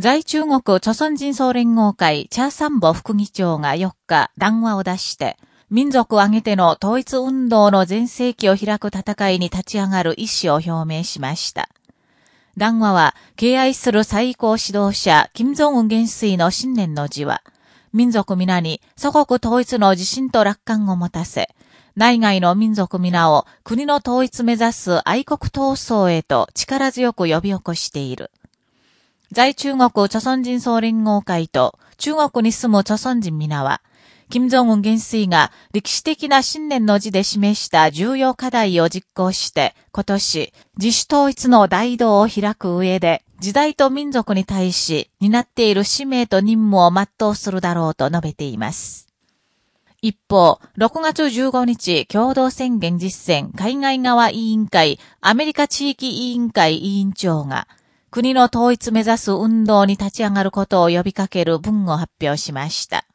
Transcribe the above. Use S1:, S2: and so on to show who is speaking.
S1: 在中国朝鮮人総連合会チャーサンボ副議長が4日談話を出して、民族を挙げての統一運動の全盛期を開く戦いに立ち上がる意思を表明しました。談話は、敬愛する最高指導者、金正恩元帥の新年の字は、民族皆に祖国統一の自信と楽観を持たせ、内外の民族皆を国の統一目指す愛国闘争へと力強く呼び起こしている。在中国朝鮮人総連合会と中国に住む朝鮮人皆は、金正恩元帥が歴史的な信念の字で示した重要課題を実行して、今年、自主統一の大道を開く上で、時代と民族に対し、担っている使命と任務を全うするだろうと述べています。一方、6月15日共同宣言実践海外側委員会アメリカ地域委員会委員長が、国の統一目指す運動に立ち上がることを呼びかける文を発表しました。